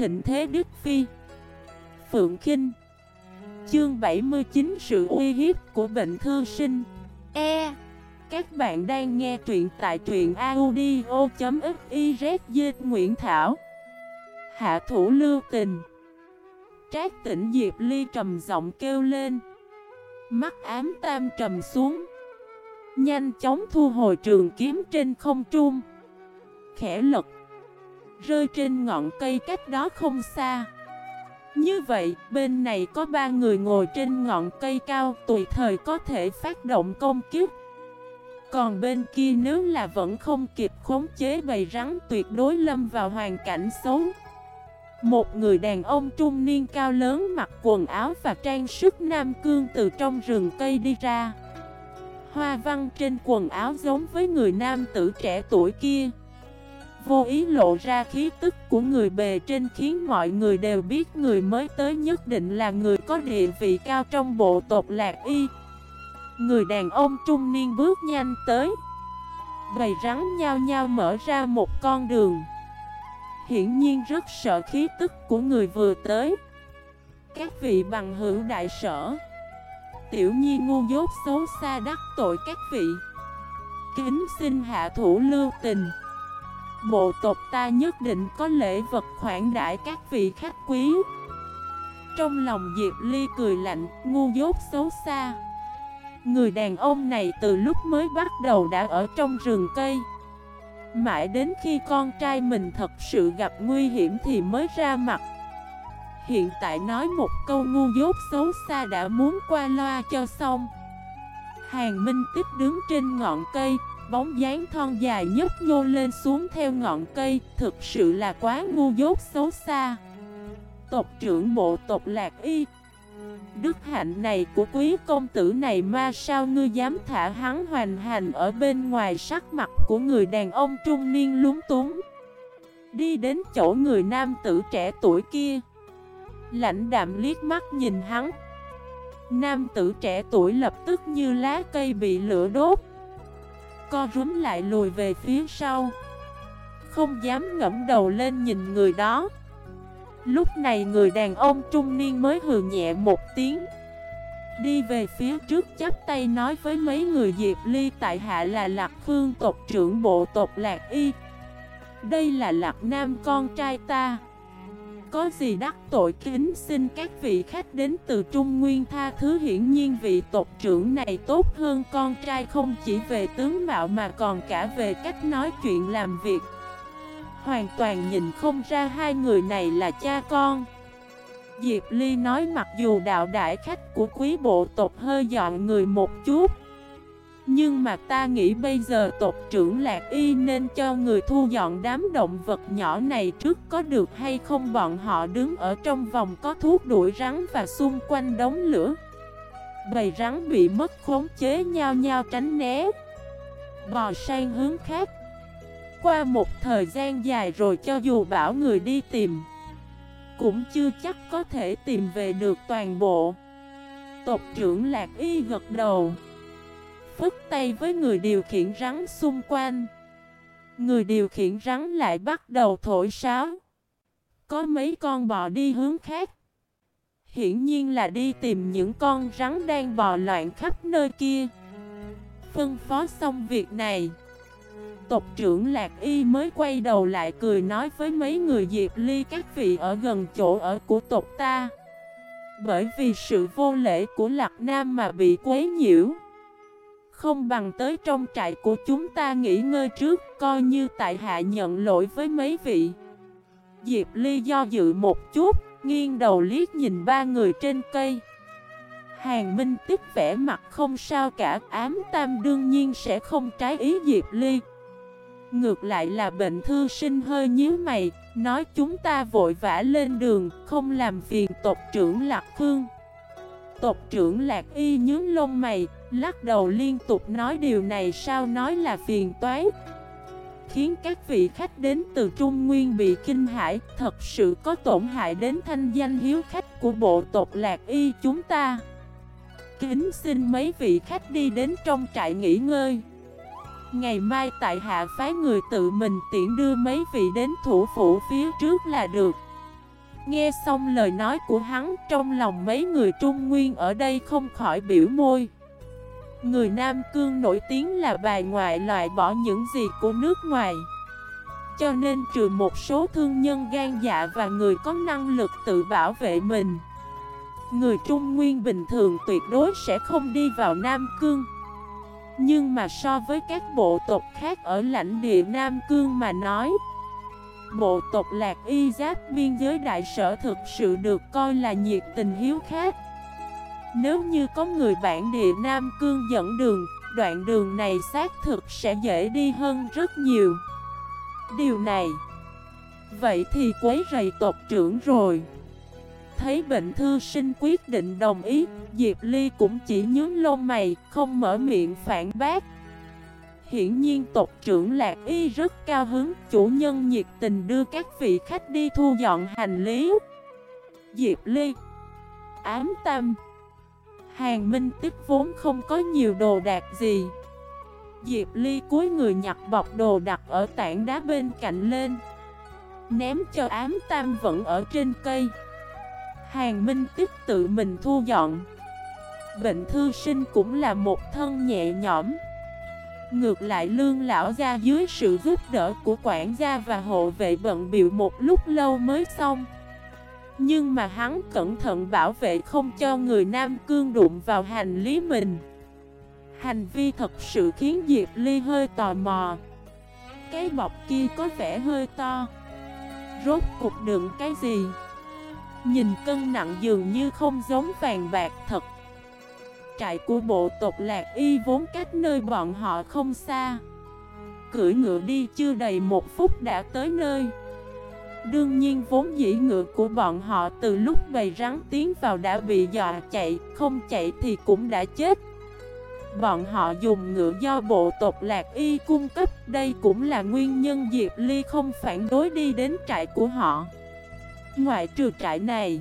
thịnh thế Đức Phi. Phượng Kinh. Chương 79 Sự uy hiếp của bệnh thư sinh. E. Các bạn đang nghe truyện tại truyện audio.xyz Nguyễn Thảo. Hạ thủ lưu tình. Trác tỉnh Diệp Ly trầm giọng kêu lên. Mắt ám tam trầm xuống. Nhanh chóng thu hồi trường kiếm trên không trung. Khẽ lật Rơi trên ngọn cây cách đó không xa. Như vậy, bên này có ba người ngồi trên ngọn cây cao Tùy thời có thể phát động công kiếp. Còn bên kia nếu là vẫn không kịp khống chế bầy rắn tuyệt đối lâm vào hoàn cảnh xấu. Một người đàn ông trung niên cao lớn mặc quần áo và trang sức nam cương từ trong rừng cây đi ra. Hoa văn trên quần áo giống với người nam tử trẻ tuổi kia. Vô ý lộ ra khí tức của người bề trên khiến mọi người đều biết người mới tới nhất định là người có địa vị cao trong bộ tộc lạc y. Người đàn ông trung niên bước nhanh tới. Bầy rắn nhau nhau mở ra một con đường. Hiển nhiên rất sợ khí tức của người vừa tới. Các vị bằng hữu đại sở. Tiểu nhi ngu dốt xấu xa đắc tội các vị. Kính xin hạ thủ lưu tình. Bộ tộc ta nhất định có lễ vật khoản đại các vị khách quý. Trong lòng Diệp Ly cười lạnh, ngu dốt xấu xa. Người đàn ông này từ lúc mới bắt đầu đã ở trong rừng cây. Mãi đến khi con trai mình thật sự gặp nguy hiểm thì mới ra mặt. Hiện tại nói một câu ngu dốt xấu xa đã muốn qua loa cho xong. Hàng Minh Tích đứng trên ngọn cây Bóng dáng thon dài nhấp nhô lên xuống theo ngọn cây, Thực sự là quá ngu dốt xấu xa. Tộc trưởng bộ tộc Lạc Y. Đức hạnh này của quý công tử này ma sao ngươi dám thả hắn hoành hành ở bên ngoài sắc mặt của người đàn ông trung niên lúng túng. Đi đến chỗ người nam tử trẻ tuổi kia. Lãnh đạm liếc mắt nhìn hắn. Nam tử trẻ tuổi lập tức như lá cây bị lửa đốt. Co rúm lại lùi về phía sau. Không dám ngẫm đầu lên nhìn người đó. Lúc này người đàn ông trung niên mới hừ nhẹ một tiếng. Đi về phía trước chắp tay nói với mấy người Diệp Ly tại hạ là Lạc Phương tộc trưởng bộ tộc Lạc Y. Đây là Lạc Nam con trai ta. Có gì đắc tội kính xin các vị khách đến từ Trung Nguyên tha thứ hiển nhiên vị tộc trưởng này tốt hơn con trai không chỉ về tướng mạo mà còn cả về cách nói chuyện làm việc. Hoàn toàn nhìn không ra hai người này là cha con. Diệp Ly nói mặc dù đạo đại khách của quý bộ tộc hơi dọn người một chút nhưng mà ta nghĩ bây giờ tộc trưởng Lạc Y nên cho người thu dọn đám động vật nhỏ này trước có được hay không? Bọn họ đứng ở trong vòng có thuốc đuổi rắn và xung quanh đống lửa. Bầy rắn bị mất khống chế nhau nhau tránh né. Bò sang hướng khác. Qua một thời gian dài rồi cho dù bảo người đi tìm, Cũng chưa chắc có thể tìm về được toàn bộ. Tộc trưởng Lạc Y gật đầu. Phức tay với người điều khiển rắn xung quanh Người điều khiển rắn lại bắt đầu thổi sáo Có mấy con bò đi hướng khác Hiển nhiên là đi tìm những con rắn đang bò loạn khắp nơi kia Phân phó xong việc này, tộc trưởng Lạc Y mới quay đầu lại cười nói với mấy người Diệp Ly các vị ở gần chỗ ở của tộc ta. Bởi vì sự vô lễ của Lạc Nam mà bị quấy nhiễu. Không bằng tới trong trại của chúng ta nghỉ ngơi trước, coi như tại hạ nhận lỗi với mấy vị. Diệp Ly do dự một chút, nghiêng đầu liếc nhìn ba người trên cây. Hàng Minh tiếp vẻ mặt không sao cả, ám tam đương nhiên sẽ không trái ý Diệp Ly. Ngược lại là bệnh thư sinh hơi nhíu mày Nói chúng ta vội vã lên đường Không làm phiền tộc trưởng Lạc Khương Tộc trưởng Lạc Y nhướng lông mày Lắc đầu liên tục nói điều này sao nói là phiền toái. Khiến các vị khách đến từ Trung Nguyên bị kinh hãi, Thật sự có tổn hại đến thanh danh hiếu khách của bộ tộc Lạc Y chúng ta. Kính xin mấy vị khách đi đến trong trại nghỉ ngơi. Ngày mai tại hạ phái người tự mình tiễn đưa mấy vị đến thủ phủ phía trước là được. Nghe xong lời nói của hắn, trong lòng mấy người Trung Nguyên ở đây không khỏi biểu môi. Người Nam Cương nổi tiếng là bài ngoại loại bỏ những gì của nước ngoài Cho nên trừ một số thương nhân gan dạ và người có năng lực tự bảo vệ mình, Người Trung Nguyên bình thường tuyệt đối sẽ không đi vào Nam Cương Nhưng mà so với các bộ tộc khác ở lãnh địa Nam Cương mà nói, Bộ tộc Lạc Y Giáp biên giới đại sở thực sự được coi là nhiệt tình hiếu khách. Nếu như có người bản địa Nam Cương dẫn đường, Đoạn đường này xác thực sẽ dễ đi hơn rất nhiều. Điều này, Vậy thì quấy rầy tộc trưởng rồi. Thấy bệnh thư sinh quyết định đồng ý, Diệp Ly cũng chỉ nhướng lông mày, Không mở miệng phản bác. Hiển nhiên tộc trưởng Lạc Y rất cao hứng, Chủ nhân nhiệt tình đưa các vị khách đi thu dọn hành lý. Diệp Ly, Ám Tâm. Hàng Minh Tích vốn không có nhiều đồ đạc gì. Diệp Ly cúi người nhặt bọc đồ đặt ở tảng đá bên cạnh lên, Ném cho ám tam vẫn ở trên cây. Hàng Minh Tích tự mình thu dọn. Bệnh thư sinh cũng là một thân nhẹ nhõm. Ngược lại lương lão ra dưới sự giúp đỡ của quản gia và hộ vệ bận biểu một lúc lâu mới xong. Nhưng mà hắn cẩn thận bảo vệ không cho người Nam Cương đụng vào hành lý mình. Hành vi thật sự khiến Diệp Ly hơi tò mò. Cái bọc kia có vẻ hơi to. Rốt cục đựng cái gì? Nhìn cân nặng dường như không giống vàng bạc thật. Trại của bộ tộc Lạc Y vốn cách nơi bọn họ không xa. Cưỡi ngựa đi chưa đầy một phút đã tới nơi. Đương nhiên vốn dĩ ngựa của bọn họ từ lúc bầy rắn tiến vào đã bị dọa chạy, Không chạy thì cũng đã chết. Bọn họ dùng ngựa do bộ tộc Lạc Y cung cấp, Đây cũng là nguyên nhân Diệp Ly không phản đối đi đến trại của họ. Ngoại trừ trại này,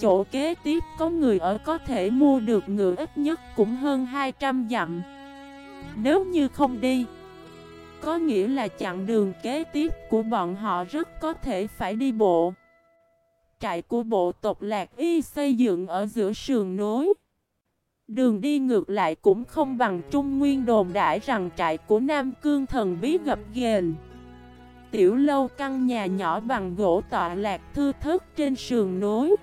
chỗ kế tiếp có người ở có thể mua được ngựa ít nhất cũng hơn 200 dặm. Nếu như không đi có nghĩa là chặng đường kế tiếp của bọn họ rất có thể phải đi bộ. Trại của bộ tộc Lạc Y xây dựng ở giữa sườn núi. Đường đi ngược lại cũng không bằng Trung Nguyên đồn đãi rằng trại của Nam Cương thần bí gập ghềnh. Tiểu lâu căn nhà nhỏ bằng gỗ tọa lạc thư thức trên sườn núi.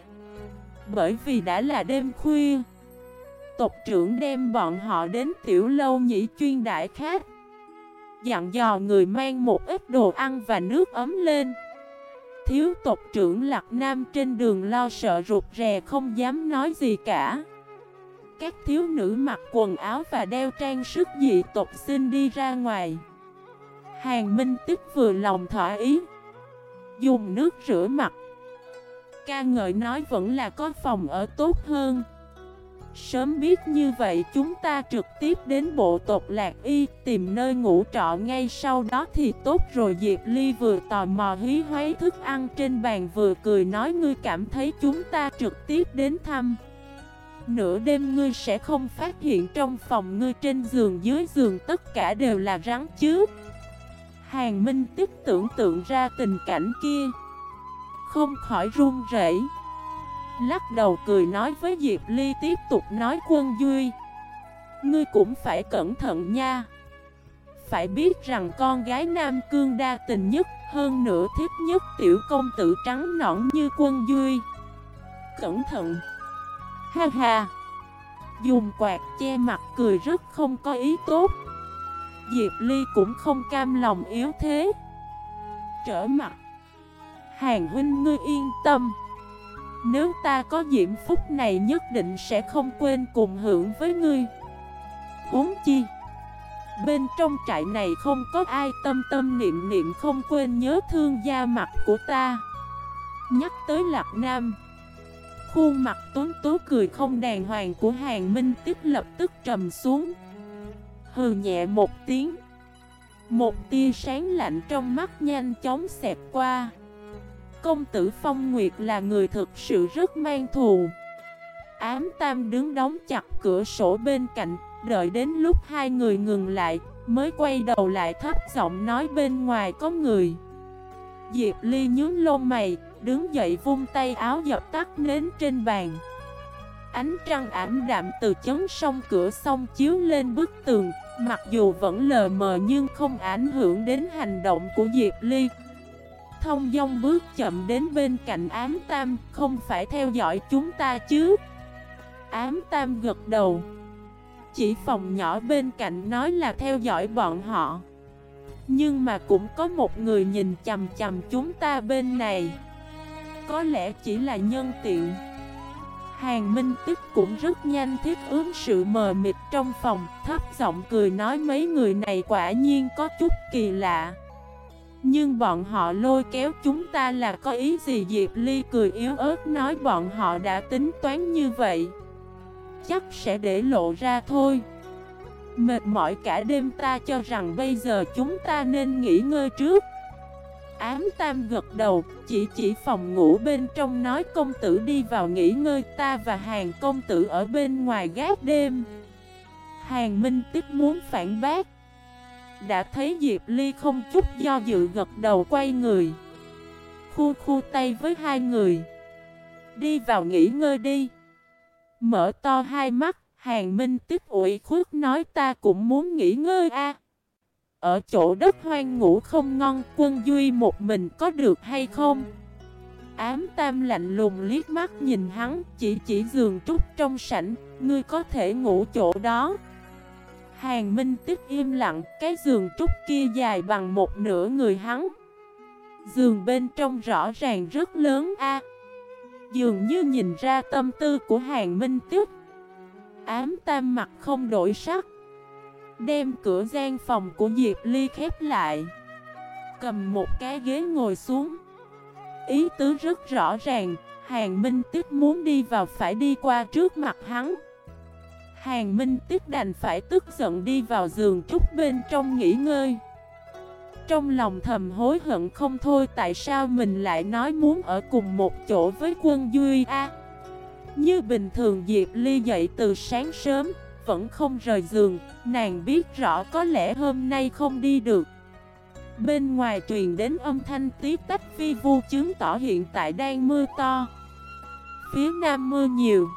Bởi vì đã là đêm khuya, Tộc trưởng đem bọn họ đến tiểu lâu nhĩ chuyên đại khác. Dặn dò người mang một ít đồ ăn và nước ấm lên. Thiếu tộc trưởng Lạc Nam trên đường lo sợ rụt rè không dám nói gì cả. Các thiếu nữ mặc quần áo và đeo trang sức dị tộc xin đi ra ngoài. Hàng Minh Tức vừa lòng thỏa ý, Dùng nước rửa mặt. Ca ngợi nói vẫn là có phòng ở tốt hơn. Sớm biết như vậy chúng ta trực tiếp đến bộ tộc Lạc Y, tìm nơi ngủ trọ ngay sau đó thì tốt rồi. Diệp Ly vừa tò mò hí hoáy thức ăn trên bàn vừa cười nói, ngươi cảm thấy chúng ta trực tiếp đến thăm. Nửa đêm ngươi sẽ không phát hiện trong phòng ngươi trên giường, dưới giường tất cả đều là rắn chứ. Hàng Minh tiếp tưởng tượng ra tình cảnh kia. Không khỏi run rẩy. Lắc đầu cười nói với Diệp Ly tiếp tục nói quân Duy. Ngươi cũng phải cẩn thận nha. Phải biết rằng con gái Nam Cương đa tình nhất, Hơn nữa thích nhất tiểu công tử trắng nõn như quân Duy. Cẩn thận. Ha ha. Dùng quạt che mặt cười rất không có ý tốt. Diệp Ly cũng không cam lòng yếu thế. Trở mặt. Hàng huynh ngươi yên tâm. Nếu ta có diễm phúc này nhất định sẽ không quên cùng hưởng với ngươi. Huống chi, Bên trong trại này không có ai tâm tâm niệm niệm không quên nhớ thương da mặt của ta. Nhắc tới Lạc Nam, Khuôn mặt tuấn tú cười không đàng hoàng của hàng minh tiếp lập tức trầm xuống. Hừ nhẹ một tiếng, Một tia sáng lạnh trong mắt nhanh chóng xẹp qua công tử Phong Nguyệt là người thực sự rất mang thù. Ám Tam đứng đóng chặt cửa sổ bên cạnh, Đợi đến lúc hai người ngừng lại, Mới quay đầu lại thấp giọng nói bên ngoài có người. Diệp Ly nhướng lông mày, đứng dậy vung tay áo dập tắt nến trên bàn. Ánh trăng ảm đạm từ chấn sông cửa sông chiếu lên bức tường, Mặc dù vẫn lờ mờ nhưng không ảnh hưởng đến hành động của Diệp Ly. Thông dong bước chậm đến bên cạnh ám tam, Không phải theo dõi chúng ta chứ? Ám tam gật đầu. Chỉ phòng nhỏ bên cạnh nói là theo dõi bọn họ. Nhưng mà cũng có một người nhìn chầm chầm chúng ta bên này. Có lẽ chỉ là nhân tiện. Hàng Minh Tức cũng rất nhanh thiết ứng sự mờ mịt trong phòng, Thấp giọng cười nói mấy người này quả nhiên có chút kỳ lạ. Nhưng bọn họ lôi kéo chúng ta là có ý gì? Diệp Ly cười yếu ớt nói bọn họ đã tính toán như vậy. Chắc sẽ để lộ ra thôi. Mệt mỏi cả đêm ta cho rằng bây giờ chúng ta nên nghỉ ngơi trước. Ám tam gật đầu, chỉ chỉ phòng ngủ bên trong nói công tử đi vào nghỉ ngơi ta và hàng công tử ở bên ngoài gác đêm. Hàng Minh tiếp muốn phản bác. Đã thấy Diệp Ly không chút do dự gật đầu quay người. Khu khu tay với hai người. Đi vào nghỉ ngơi đi. Mở to hai mắt, Hàng Minh tiếp ủi khuất nói ta cũng muốn nghỉ ngơi a. Ở chỗ đất hoang ngủ không ngon, Quân Duy một mình có được hay không? Ám tam lạnh lùng liếc mắt nhìn hắn, Chỉ chỉ giường trúc trong sảnh, Ngươi có thể ngủ chỗ đó. Hàng Minh tức im lặng, Cái giường trúc kia dài bằng một nửa người hắn. Giường bên trong rõ ràng rất lớn a. Dường như nhìn ra tâm tư của Hàng Minh tức Ám tam mặt không đổi sắc. Đem cửa gian phòng của Diệp Ly khép lại. Cầm một cái ghế ngồi xuống. Ý tứ rất rõ ràng, Hàng Minh Tức muốn đi vào phải đi qua trước mặt hắn. Hàng Minh Tích đành phải tức giận đi vào giường trúc bên trong nghỉ ngơi. Trong lòng thầm hối hận không thôi, Tại sao mình lại nói muốn ở cùng một chỗ với quân Duy A? Như bình thường Diệp Ly dậy từ sáng sớm, vẫn không rời giường, Nàng biết rõ có lẽ hôm nay không đi được. Bên ngoài truyền đến âm thanh tí tách vi vu chứng tỏ hiện tại đang mưa to. Phía nam mưa nhiều.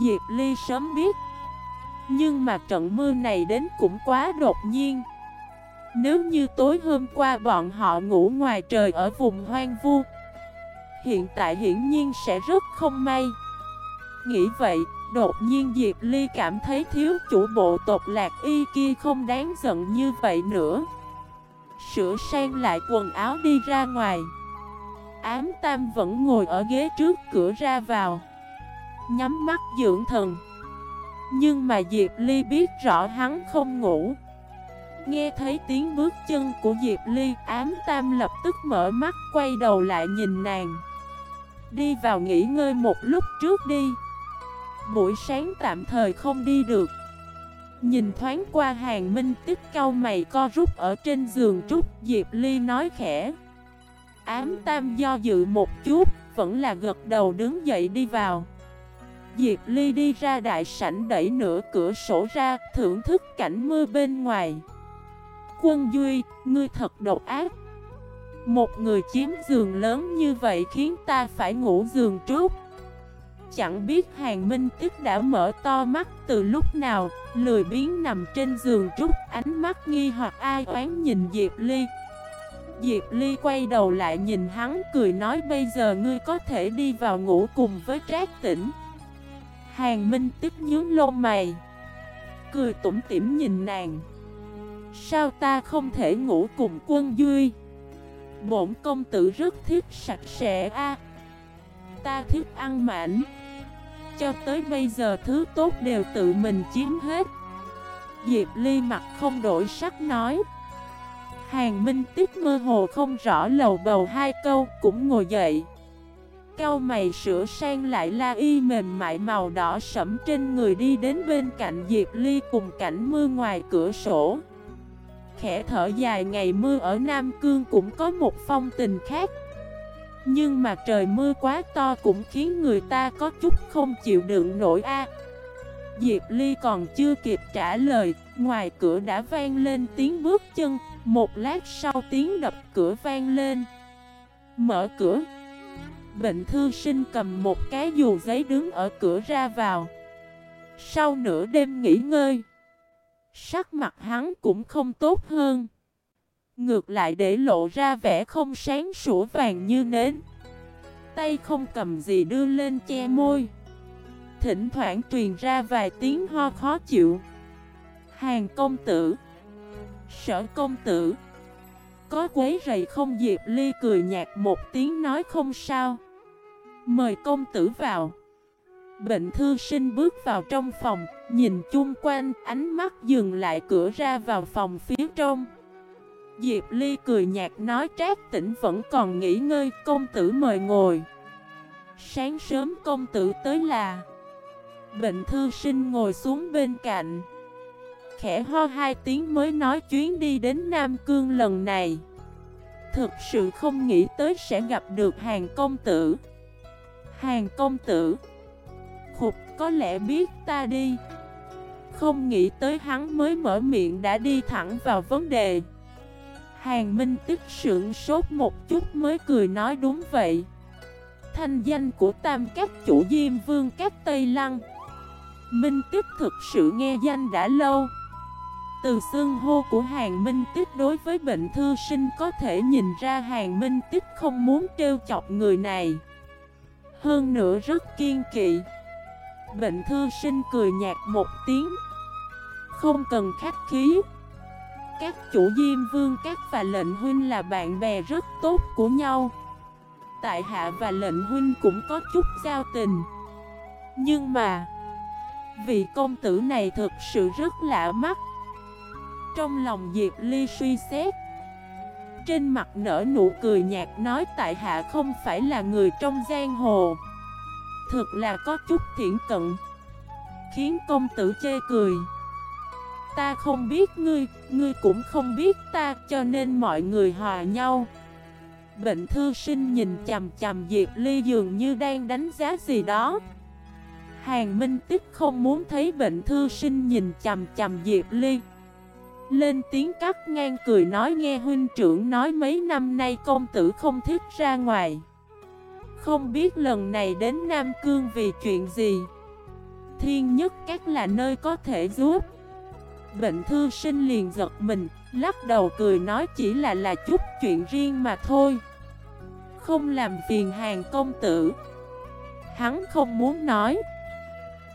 Diệp Ly sớm biết nhưng mà trận mưa này đến cũng quá đột nhiên. Nếu như tối hôm qua bọn họ ngủ ngoài trời ở vùng hoang vu Hiện tại hiển nhiên sẽ rất không may. Nghĩ vậy, Đột nhiên Diệp Ly cảm thấy thiếu chủ bộ tộc lạc y kia không đáng giận như vậy nữa. Sửa sang lại quần áo đi ra ngoài. Ám Tam vẫn ngồi ở ghế trước cửa ra vào Nhắm mắt dưỡng thần. Nhưng mà Diệp Ly biết rõ hắn không ngủ. Nghe thấy tiếng bước chân của Diệp Ly, Ám Tam lập tức mở mắt, quay đầu lại nhìn nàng. Đi vào nghỉ ngơi một lúc trước đi. Buổi sáng tạm thời không đi được. Nhìn thoáng qua hàng minh tích cau mày co rút ở trên giường trúc, Diệp Ly nói khẽ. Ám tam do dự một chút, Vẫn là gật đầu đứng dậy đi vào. Diệp Ly đi ra đại sảnh đẩy nửa cửa sổ ra Thưởng thức cảnh mưa bên ngoài. Quân Duy, ngươi thật độc ác. Một người chiếm giường lớn như vậy khiến ta phải ngủ giường trúc Chẳng biết Hàng Minh Tức đã mở to mắt từ lúc nào Lười biến nằm trên giường trúc ánh mắt nghi hoặc ai oán nhìn Diệp Ly. Diệp Ly quay đầu lại nhìn hắn cười nói bây giờ ngươi có thể đi vào ngủ cùng với trác tỉnh Hàng Minh tức nhướng lông mày. Cười tủm tỉm nhìn nàng. Sao ta không thể ngủ cùng quân Duy? Bổn công tử rất thích sạch sẽ a. Ta thích ăn mảnh. Cho tới bây giờ thứ tốt đều tự mình chiếm hết. Diệp Ly mặt không đổi sắc nói. Hàng Minh Tiếp mơ hồ không rõ lầu bầu hai câu cũng ngồi dậy. Cao mày sửa sang lại la y mềm mại màu đỏ sẫm trên người đi đến bên cạnh Diệp Ly cùng cảnh mưa ngoài cửa sổ Khẽ thở dài ngày mưa ở Nam Cương cũng có một phong tình khác nhưng mà trời mưa quá to cũng khiến người ta có chút không chịu đựng nổi a. Diệp Ly còn chưa kịp trả lời, ngoài cửa đã vang lên tiếng bước chân, một lát sau tiếng đập cửa vang lên. Mở cửa. Bệnh thư sinh cầm một cái dù giấy đứng ở cửa ra vào. Sau nửa đêm nghỉ ngơi, Sắc mặt hắn cũng không tốt hơn. Ngược lại để lộ ra vẻ không sáng sủa vàng như nến. Tay không cầm gì đưa lên che môi. Thỉnh thoảng truyền ra vài tiếng ho khó chịu. Hàng công tử, Sở công tử, Có quấy rầy không Diệp Ly cười nhạt một tiếng nói không sao. Mời công tử vào. Bệnh thư sinh bước vào trong phòng, Nhìn chung quanh, ánh mắt dừng lại cửa ra vào phòng phía trong. Diệp Ly cười nhạt nói, trác tỉnh vẫn còn nghỉ ngơi, Công tử mời ngồi. Sáng sớm công tử tới là. Bệnh thư sinh ngồi xuống bên cạnh. Khẽ ho hai tiếng mới nói, chuyến đi đến Nam Cương lần này, Thực sự không nghĩ tới sẽ gặp được hàng công tử. Hàng công tử. Khục, có lẽ biết ta đi. Không nghĩ tới hắn mới mở miệng đã đi thẳng vào vấn đề. Hàng Minh tức sượng sốt một chút mới cười nói đúng vậy. Thanh danh của tam các chủ diêm vương các Tây Lăng. Minh Tích thực sự nghe danh đã lâu. Từ xương hô của Hàng Minh Tích đối với bệnh thư sinh có thể nhìn ra Hàng Minh Tích không muốn trêu chọc người này. Hơn nữa rất kiên kỵ. Bệnh thư sinh cười nhạt một tiếng. Không cần khách khí. Các chủ diêm vương, các và lệnh huynh là bạn bè rất tốt của nhau. Tại hạ và lệnh huynh cũng có chút giao tình. Nhưng mà, Vị công tử này thực sự rất lạ mắt. Trong lòng Diệp Ly suy xét trên mặt nở nụ cười nhạt nói tại hạ không phải là người trong giang hồ. Thực là có chút thiện cận. Khiến công tử chê cười. Ta không biết ngươi, ngươi cũng không biết ta cho nên mọi người hòa nhau. Bệnh thư sinh nhìn chầm chầm Diệp Ly dường như đang đánh giá gì đó. Hàng Minh Tích không muốn thấy bệnh thư sinh nhìn chầm chầm Diệp Ly. Lên tiếng cắt ngang cười nói nghe huynh trưởng nói mấy năm nay công tử không thích ra ngoài. Không biết lần này đến Nam Cương vì chuyện gì. Thiên nhất các là nơi có thể giúp. Bệnh thư sinh liền giật mình, Lắc đầu cười nói chỉ là là chút chuyện riêng mà thôi. Không làm phiền hàng công tử. Hắn không muốn nói.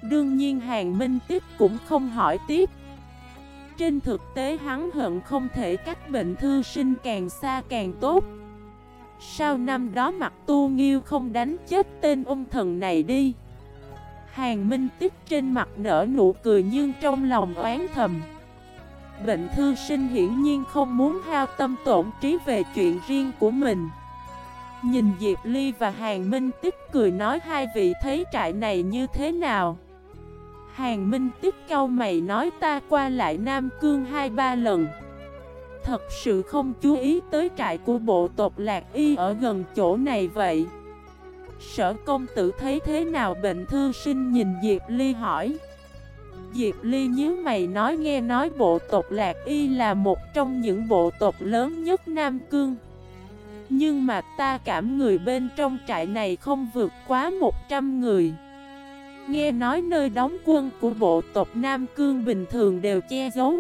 Đương nhiên hàng minh tích cũng không hỏi tiếp. Trên thực tế, hắn hận không thể cách bệnh thư sinh càng xa càng tốt. Sao năm đó, mặt tu nghiêu không đánh chết tên ung thần này đi. Hàng minh tích trên mặt nở nụ cười nhưng trong lòng oán thầm. Bệnh thư sinh hiển nhiên không muốn hao tâm tổn trí về chuyện riêng của mình. Nhìn Diệp Ly và Hàng Minh Tích cười nói, hai vị thấy trại này như thế nào? Hàng Minh Tích câu mày nói ta qua lại Nam Cương hai ba lần. Thật sự không chú ý tới trại của bộ tộc Lạc Y ở gần chỗ này vậy. Sở công tử thấy thế nào bệnh thư sinh nhìn Diệp Ly hỏi. Diệp Ly nhớ mày nói nghe nói bộ tộc Lạc Y là một trong những bộ tộc lớn nhất Nam Cương. Nhưng mà ta cảm người bên trong trại này không vượt quá 100 người. Nghe nói nơi đóng quân của bộ tộc Nam Cương bình thường đều che giấu.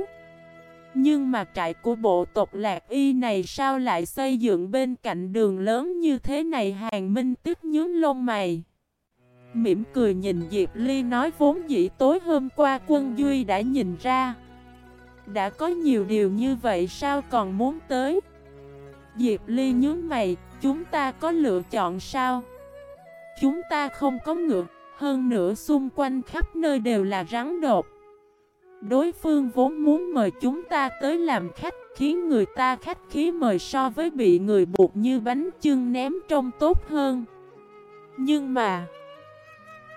Nhưng mà trại của bộ tộc Lạc Y này sao lại xây dựng bên cạnh đường lớn như thế này Hàng Minh tức nhướng lông mày? Mỉm cười nhìn Diệp Ly nói vốn dĩ tối hôm qua quân Duy đã nhìn ra. Đã có nhiều điều như vậy sao còn muốn tới? Diệp Ly nhướng mày, Chúng ta có lựa chọn sao? Chúng ta không có ngựa hơn nữa xung quanh khắp nơi đều là rắn đột. Đối phương vốn muốn mời chúng ta tới làm khách Khiến người ta khách khí mời so với bị người buộc như bánh chưng ném trông tốt hơn. Nhưng mà,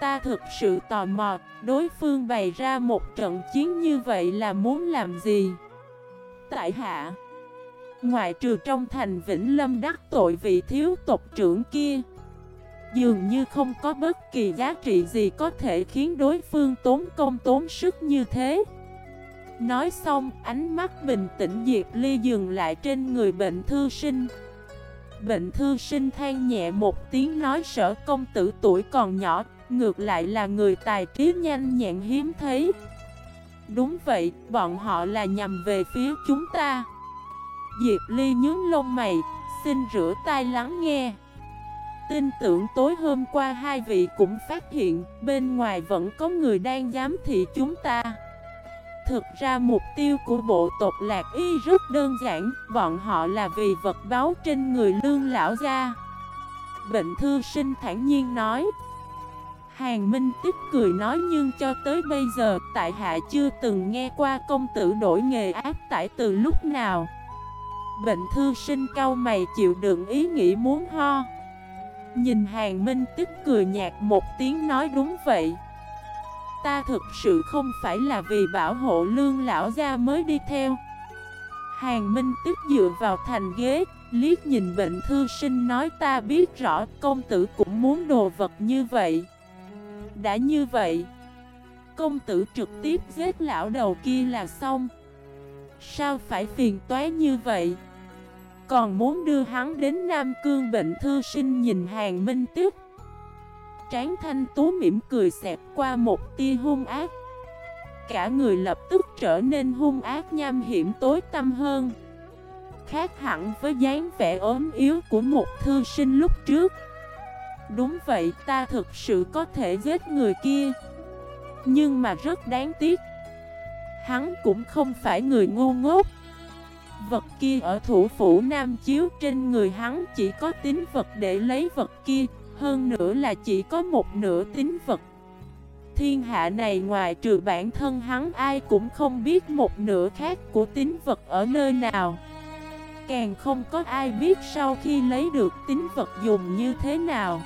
Ta thực sự tò mò, Đối phương bày ra một trận chiến như vậy là muốn làm gì? Tại hạ, Ngoại trừ trong thành Vĩnh Lâm đắc tội vị thiếu tộc trưởng kia Dường như không có bất kỳ giá trị gì có thể khiến đối phương tốn công tốn sức như thế. Nói xong, ánh mắt bình tĩnh Diệp Ly dừng lại trên người bệnh thư sinh. Bệnh thư sinh than nhẹ một tiếng nói sở công tử tuổi còn nhỏ Ngược lại là người tài trí nhanh nhẹn hiếm thấy. Đúng vậy, bọn họ là nhằm về phía chúng ta. Diệp Ly nhướng lông mày, xin rửa tay lắng nghe. Tin tưởng tối hôm qua hai vị cũng phát hiện Bên ngoài vẫn có người đang giám thị chúng ta. Thực ra mục tiêu của bộ tộc Lạc Y rất đơn giản, Bọn họ là vì vật báo trên người lương lão gia. Bệnh thư sinh thản nhiên nói. Hàng Minh Tích cười nói nhưng cho tới bây giờ, tại hạ chưa từng nghe qua công tử đổi nghề ác tải từ lúc nào. Bệnh thư sinh cau mày chịu đựng ý nghĩ muốn ho. Nhìn Hàng Minh Tích cười nhạt một tiếng nói đúng vậy. Ta thực sự không phải là vì bảo hộ lương lão gia mới đi theo. Hàng Minh Tích dựa vào thành ghế, Liếc nhìn bệnh thư sinh nói ta biết rõ công tử cũng muốn đồ vật như vậy. Đã như vậy, Công tử trực tiếp giết lão đầu kia là xong. Sao phải phiền toái như vậy? Còn muốn đưa hắn đến Nam Cương bệnh thư sinh nhìn hàng minh tiếp Tráng thanh tú mỉm cười xẹp qua một tia hung ác. Cả người lập tức trở nên hung ác nham hiểm tối tâm hơn. Khác hẳn với dáng vẻ ốm yếu của một thư sinh lúc trước. Đúng vậy, ta thực sự có thể giết người kia. Nhưng mà rất đáng tiếc, Hắn cũng không phải người ngu ngốc. Vật kia ở thủ phủ Nam Chiếu, trên người hắn chỉ có tính vật để lấy vật kia, Hơn nữa là chỉ có một nửa tính vật. Thiên hạ này ngoài trừ bản thân hắn, ai cũng không biết một nửa khác của tính vật ở nơi nào. Càng không có ai biết sau khi lấy được tính vật dùng như thế nào.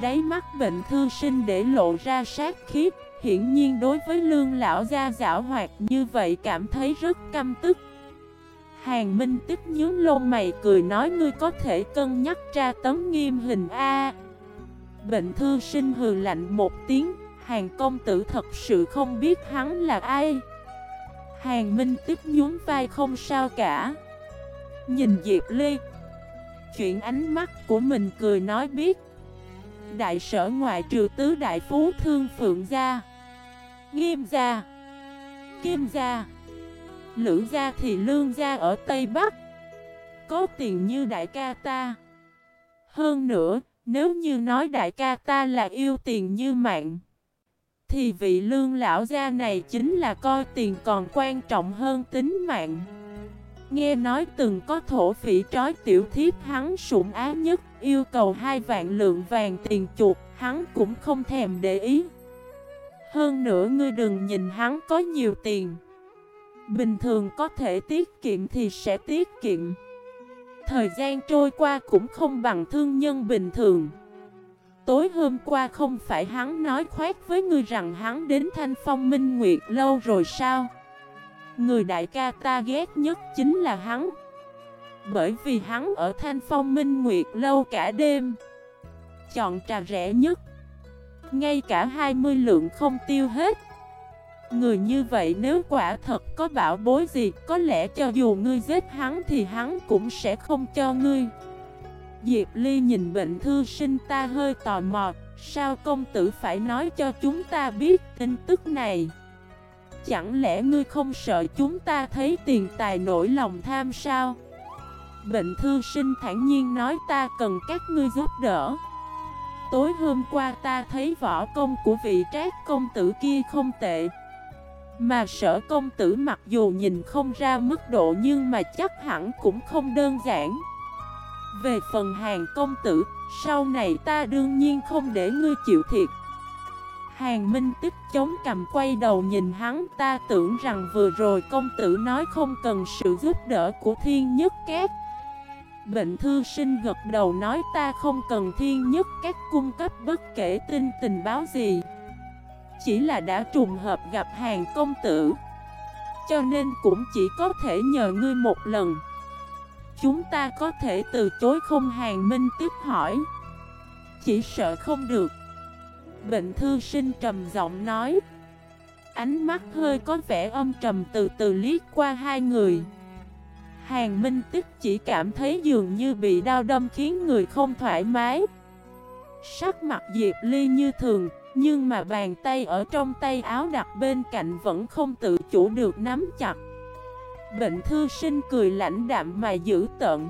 Đáy mắt bệnh thư sinh để lộ ra sát khiếp Hiển nhiên đối với lương lão gia giả hoạt như vậy cảm thấy rất căm tức. Hàng Minh tích nhớ lông mày cười nói ngươi có thể cân nhắc tra tấn nghiêm hình A. Bệnh thư sinh hừ lạnh một tiếng, Hàng công tử thật sự không biết hắn là ai. Hàng Minh tích nhún vai không sao cả. Nhìn Diệp Ly Chuyện ánh mắt của mình cười nói biết, Đại sở ngoại trừ tứ đại phú thương phượng gia, Nghiêm gia, Kim gia Lữ gia thì lương gia ở Tây Bắc. Có tiền như đại ca ta. Hơn nữa, Nếu như nói đại ca ta là yêu tiền như mạng, Thì vị lương lão gia này chính là coi tiền còn quan trọng hơn tính mạng. Nghe nói từng có thổ phỉ trói tiểu thiếp, hắn sủng á nhất, Yêu cầu hai vạn lượng vàng tiền chuột Hắn cũng không thèm để ý. Hơn nữa ngươi đừng nhìn hắn có nhiều tiền. Bình thường có thể tiết kiệm thì sẽ tiết kiệm. Thời gian trôi qua cũng không bằng thương nhân bình thường. Tối hôm qua không phải hắn nói khoét với ngươi rằng hắn đến Thanh Phong Minh Nguyệt lâu rồi sao? Người đại ca ta ghét nhất chính là hắn. Bởi vì hắn ở Thanh Phong Minh Nguyệt lâu cả đêm. Chọn trà rẻ nhất. Ngay cả 20 lượng không tiêu hết. Người như vậy nếu quả thật có bảo bối gì, Có lẽ cho dù ngươi giết hắn thì hắn cũng sẽ không cho ngươi. Diệp Ly nhìn bệnh thư sinh ta hơi tò mò, Sao công tử phải nói cho chúng ta biết tin tức này? Chẳng lẽ ngươi không sợ chúng ta thấy tiền tài nổi lòng tham sao? Bệnh thư sinh thản nhiên nói ta cần các ngươi giúp đỡ. Tối hôm qua ta thấy võ công của vị trác công tử kia không tệ mà sở công tử mặc dù nhìn không ra mức độ nhưng mà chắc hẳn cũng không đơn giản. Về phần hàng công tử, sau này ta đương nhiên không để ngươi chịu thiệt. Hàng Minh tức chống cầm quay đầu nhìn hắn ta tưởng rằng vừa rồi công tử nói không cần sự giúp đỡ của thiên nhất két Bệnh thư sinh gật đầu nói ta không cần thiên nhất các cung cấp bất kể tin tình báo gì. Chỉ là đã trùng hợp gặp hàng công tử. Cho nên cũng chỉ có thể nhờ ngươi một lần. Chúng ta có thể từ chối không hàng minh tiếp hỏi. Chỉ sợ không được. Bệnh thư sinh trầm giọng nói. Ánh mắt hơi có vẻ âm trầm từ từ liếc qua hai người. Hàng Minh Tích chỉ cảm thấy dường như bị đau đâm khiến người không thoải mái. Sắc mặt Diệp Ly như thường nhưng mà bàn tay ở trong tay áo đặt bên cạnh vẫn không tự chủ được nắm chặt. Bệnh thư sinh cười lãnh đạm mà giữ tận.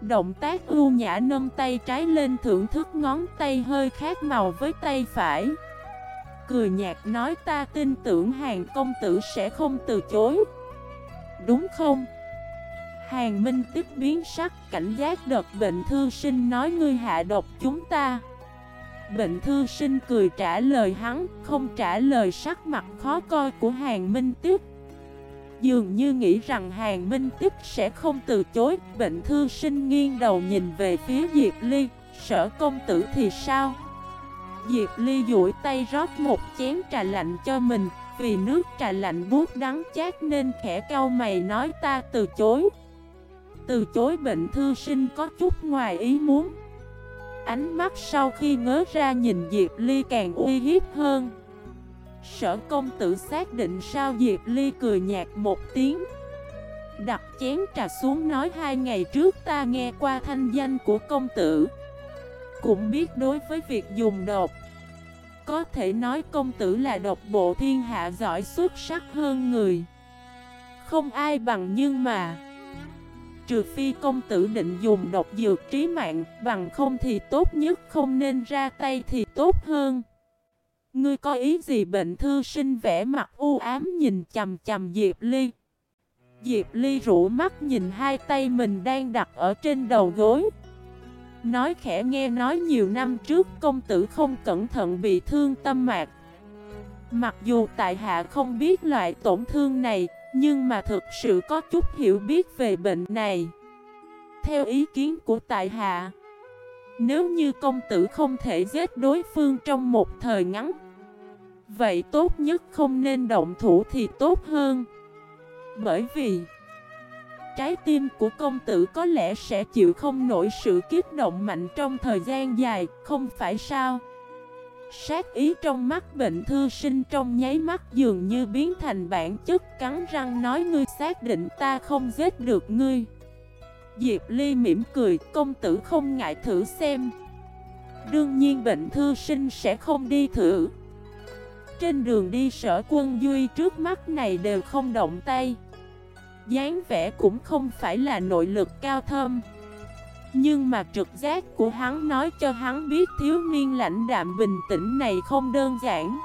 Động tác ưu nhã nâng tay trái lên thưởng thức ngón tay hơi khác màu với tay phải. Cười nhạt nói ta tin tưởng hàng công tử sẽ không từ chối. Đúng không? Hàng Minh tức biến sắc, cảnh giác đợt bệnh thư sinh nói ngươi hạ độc chúng ta. Bệnh thư sinh cười trả lời hắn, Không trả lời sắc mặt khó coi của Hàng Minh tiếp. Dường như nghĩ rằng Hàng Minh tiếp sẽ không từ chối, Bệnh thư sinh nghiêng đầu nhìn về phía Diệp Ly, Sở công tử thì sao? Diệp Ly duỗi tay rót một chén trà lạnh cho mình, Vì nước trà lạnh buốt đắng chát nên khẽ cau mày nói, ta từ chối. Từ chối bệnh thư sinh có chút ngoài ý muốn. Ánh mắt sau khi ngớ ra nhìn Diệp Ly càng uy hiếp hơn. Sở công tử xác định sao Diệp Ly cười nhạt một tiếng. Đặt chén trà xuống nói hai ngày trước ta nghe qua thanh danh của công tử. Cũng biết đối với việc dùng độc, Có thể nói công tử là độc bộ thiên hạ giỏi xuất sắc hơn người. Không ai bằng nhưng mà Trừ phi công tử định dùng độc dược trí mạng, Bằng không thì tốt nhất không nên ra tay thì tốt hơn. Ngươi có ý gì bệnh thư sinh vẽ mặt u ám nhìn chầm chầm Diệp Ly? Diệp Ly rũ mắt nhìn hai tay mình đang đặt ở trên đầu gối. Nói khẽ nghe nói nhiều năm trước công tử không cẩn thận bị thương tâm mạc. Mặc dù tại hạ không biết loại tổn thương này nhưng mà thực sự có chút hiểu biết về bệnh này Theo ý kiến của tại hạ Nếu như công tử không thể giết đối phương trong một thời ngắn Vậy tốt nhất không nên động thủ thì tốt hơn Bởi vì Trái tim của công tử có lẽ sẽ chịu không nổi sự kiếp động mạnh trong thời gian dài, không phải sao? Sát ý trong mắt bệnh thư sinh trong nháy mắt dường như biến thành bản chất cắn răng nói ngươi xác định ta không giết được ngươi. Diệp Ly mỉm cười, công tử không ngại thử xem. Đương nhiên bệnh thư sinh sẽ không đi thử. Trên đường đi sở quân Duy trước mắt này đều không động tay. dáng vẻ cũng không phải là nội lực cao thâm. Nhưng mà trực giác của hắn nói cho hắn biết thiếu niên lãnh đạm bình tĩnh này không đơn giản.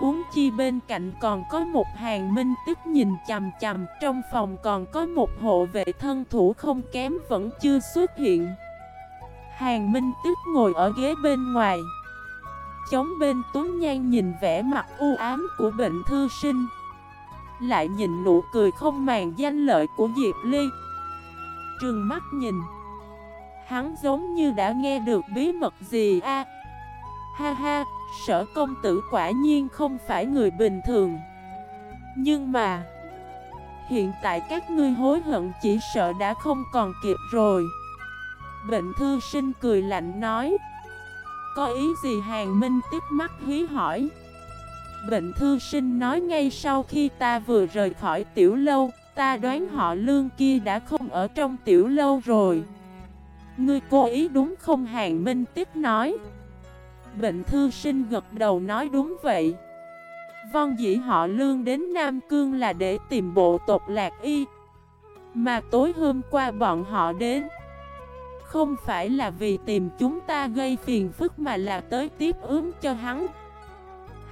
Uống chi bên cạnh còn có một hàng minh tức nhìn chằm chằm, Trong phòng còn có một hộ vệ thân thủ không kém vẫn chưa xuất hiện. Hàng minh tức ngồi ở ghế bên ngoài. Chống bên tuấn nhan nhìn vẻ mặt u ám của bệnh thư sinh. Lại nhìn nụ cười không màng danh lợi của Diệp Ly. Trừng mắt nhìn. Hắn giống như đã nghe được bí mật gì a? Ha ha, sở công tử quả nhiên không phải người bình thường. Nhưng mà Hiện tại các ngươi hối hận chỉ sợ đã không còn kịp rồi. Bệnh thư sinh cười lạnh nói Có ý gì hàng minh tiếp mắt hí hỏi? Bệnh thư sinh nói ngay sau khi ta vừa rời khỏi tiểu lâu Ta đoán họ lương kia đã không ở trong tiểu lâu rồi. Ngươi cố ý đúng không Hàng Minh tiếp nói. Bệnh thư sinh gật đầu nói đúng vậy. Vong dĩ họ lương đến Nam Cương là để tìm bộ tộc Lạc Y. Mà tối hôm qua bọn họ đến, Không phải là vì tìm chúng ta gây phiền phức mà là tới tiếp ứng cho hắn.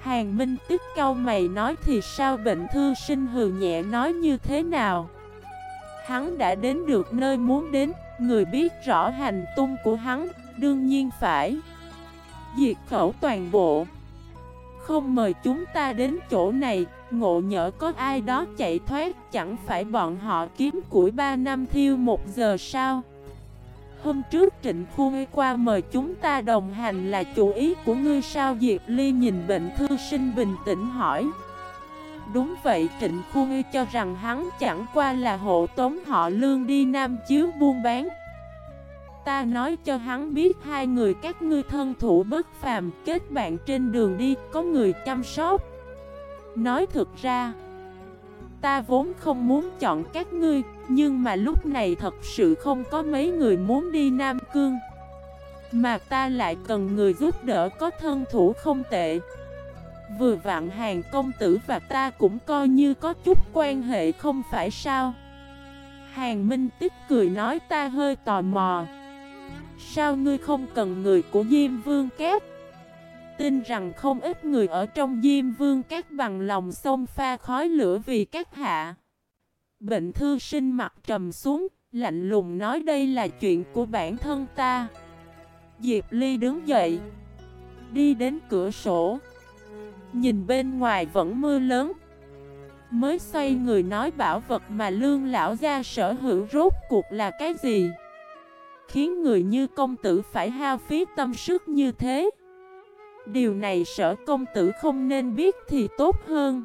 Hàng Minh tức câu mày nói thì sao bệnh thư sinh hừ nhẹ nói như thế nào? Hắn đã đến được nơi muốn đến. Người biết rõ hành tung của hắn, đương nhiên phải Diệt khẩu toàn bộ. Không mời chúng ta đến chỗ này Ngộ nhỡ có ai đó chạy thoát Chẳng phải bọn họ kiếm củi 3 năm thiêu 1 giờ sao? Hôm trước Trịnh Khu qua mời chúng ta đồng hành là chủ ý của ngươi sao? Diệp Ly nhìn bệnh thư sinh bình tĩnh hỏi. Đúng vậy, Trịnh Khu Nghi cho rằng hắn chẳng qua là hộ tống họ lương đi Nam Chiếu buôn bán. Ta nói cho hắn biết hai người các ngươi thân thủ bất phàm, Kết bạn trên đường đi, có người chăm sóc. Nói thực ra, Ta vốn không muốn chọn các ngươi, Nhưng mà lúc này thật sự không có mấy người muốn đi Nam Cương. Mà ta lại cần người giúp đỡ có thân thủ không tệ. Vừa vạn hàng công tử và ta cũng coi như có chút quan hệ không phải sao? Hàng Minh Tích cười nói ta hơi tò mò. Sao ngươi không cần người của Diêm Vương Cát? Tin rằng không ít người ở trong Diêm Vương Cát bằng lòng xông pha khói lửa vì các hạ. Bệnh thư sinh mặt trầm xuống, Lạnh lùng nói đây là chuyện của bản thân ta. Diệp Ly đứng dậy, Đi đến cửa sổ. Nhìn bên ngoài vẫn mưa lớn. Mới xoay người nói bảo vật mà lương lão gia sở hữu rốt cuộc là cái gì? Khiến người như công tử phải hao phí tâm sức như thế. Điều này sở công tử không nên biết thì tốt hơn.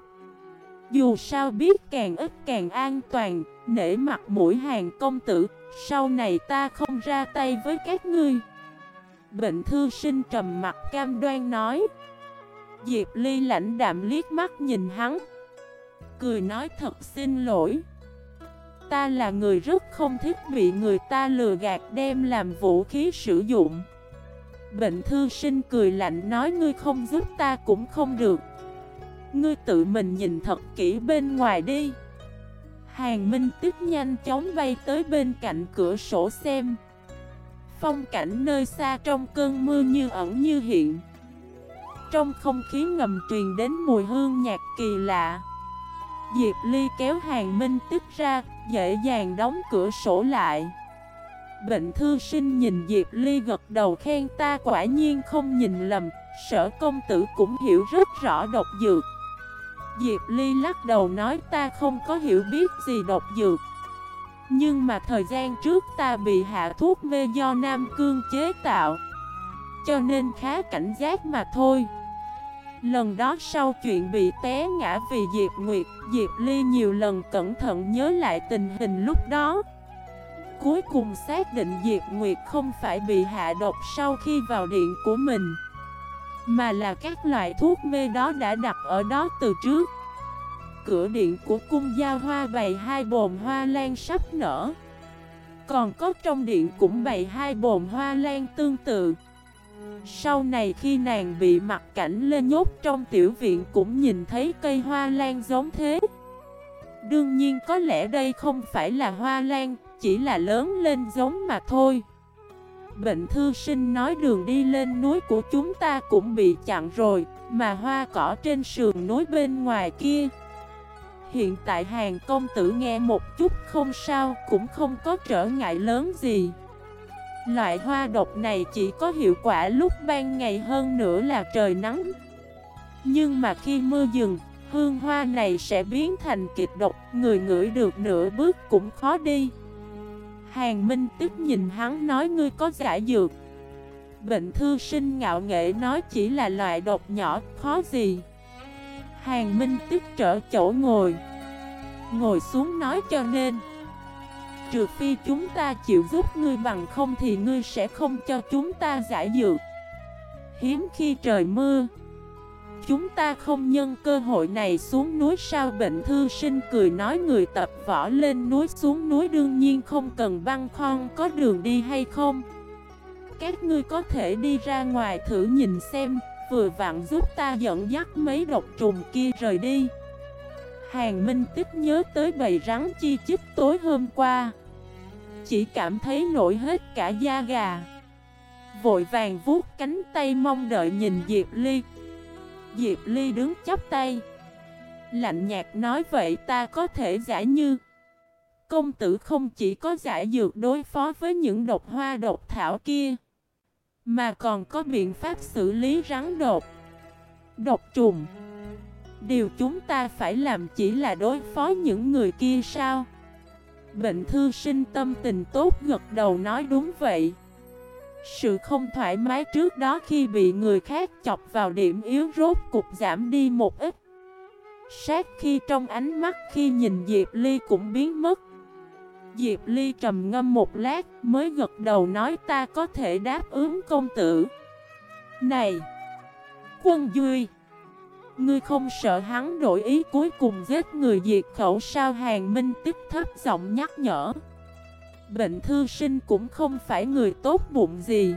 Dù sao biết càng ít càng an toàn, Nể mặt mũi hàng công tử, Sau này ta không ra tay với các ngươi. Bệnh thư sinh trầm mặt cam đoan nói. Diệp Ly lãnh đạm liếc mắt nhìn hắn. Cười nói thật xin lỗi. Ta là người rất không thích bị người ta lừa gạt đem làm vũ khí sử dụng. Bệnh thư sinh cười lạnh nói ngươi không giúp ta cũng không được. Ngươi tự mình nhìn thật kỹ bên ngoài đi. Hàng Minh tức nhanh chóng bay tới bên cạnh cửa sổ xem. Phong cảnh nơi xa trong cơn mưa như ẩn như hiện. Trong không khí ngầm truyền đến mùi hương nhạc kỳ lạ. Diệp Ly kéo hàng Minh tức ra, Dễ dàng đóng cửa sổ lại. Bệnh thư sinh nhìn Diệp Ly gật đầu khen ta quả nhiên không nhìn lầm, Sở công tử cũng hiểu rất rõ độc dược. Diệp Ly lắc đầu nói ta không có hiểu biết gì độc dược. Nhưng mà thời gian trước ta bị hạ thuốc mê do Nam Cương chế tạo, Cho nên khá cảnh giác mà thôi. Lần đó sau chuyện bị té ngã vì Diệp Nguyệt, Diệp Ly nhiều lần cẩn thận nhớ lại tình hình lúc đó. Cuối cùng xác định Diệp Nguyệt không phải bị hạ độc sau khi vào điện của mình, Mà là các loại thuốc mê đó đã đặt ở đó từ trước. Cửa điện của cung gia hoa bày hai bồn hoa lan sắp nở. Còn có trong điện cũng bày hai bồn hoa lan tương tự. Sau này khi nàng bị mặt cảnh lên nhốt trong tiểu viện cũng nhìn thấy cây hoa lan giống thế. Đương nhiên có lẽ đây không phải là hoa lan, chỉ là lớn lên giống mà thôi. Bệnh thư sinh nói đường đi lên núi của chúng ta cũng bị chặn rồi, Mà hoa cỏ trên sườn núi bên ngoài kia. Hiện tại hàng công tử nghe một chút không sao, Cũng không có trở ngại lớn gì. Loại hoa độc này chỉ có hiệu quả lúc ban ngày hơn nữa là trời nắng. Nhưng mà khi mưa dừng Hương hoa này sẽ biến thành kịch độc Người ngửi được nửa bước cũng khó đi. Hàng Minh tức nhìn hắn nói ngươi có giải dược. Bệnh thư sinh ngạo nghệ nói chỉ là loại độc nhỏ, khó gì. Hàng Minh tức trở chỗ ngồi. Ngồi xuống nói cho nên Trừ phi chúng ta chịu giúp ngươi bằng không thì ngươi sẽ không cho chúng ta giải dược. Hiếm khi trời mưa, Chúng ta không nhân cơ hội này xuống núi sao bệnh thư sinh cười nói người tập võ lên núi xuống núi đương nhiên không cần băng khoăn có đường đi hay không. Các ngươi có thể đi ra ngoài thử nhìn xem, Vừa vặn giúp ta dẫn dắt mấy độc trùng kia rời đi. Hàng Minh Tích nhớ tới bầy rắn chi chích tối hôm qua. Chỉ cảm thấy nổi hết cả da gà. Vội vàng vuốt cánh tay mong đợi nhìn Diệp Ly. Diệp Ly đứng chắp tay. Lạnh nhạt nói, vậy ta có thể giải như? Công tử không chỉ có giải dược đối phó với những độc hoa độc thảo kia, Mà còn có biện pháp xử lý rắn độc Độc trùng. Điều chúng ta phải làm chỉ là đối phó những người kia sao? Bệnh thư sinh tâm tình tốt gật đầu nói đúng vậy. Sự không thoải mái trước đó khi bị người khác chọc vào điểm yếu rốt cục giảm đi một ít. Sát khi trong ánh mắt khi nhìn Diệp Ly cũng biến mất. Diệp Ly trầm ngâm một lát mới gật đầu nói ta có thể đáp ứng công tử. Này, Quân Duy! Ngươi không sợ hắn đổi ý cuối cùng giết người diệt khẩu sao hàng minh tiếp thấp giọng nhắc nhở. Bệnh thư sinh cũng không phải người tốt bụng gì.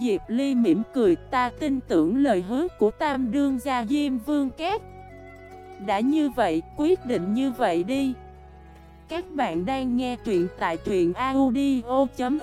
Diệp Ly mỉm cười ta tin tưởng lời hứa của Tam Đương gia Diêm Vương Két. Đã như vậy, quyết định như vậy đi. Các bạn đang nghe truyện tại truyện audio.fif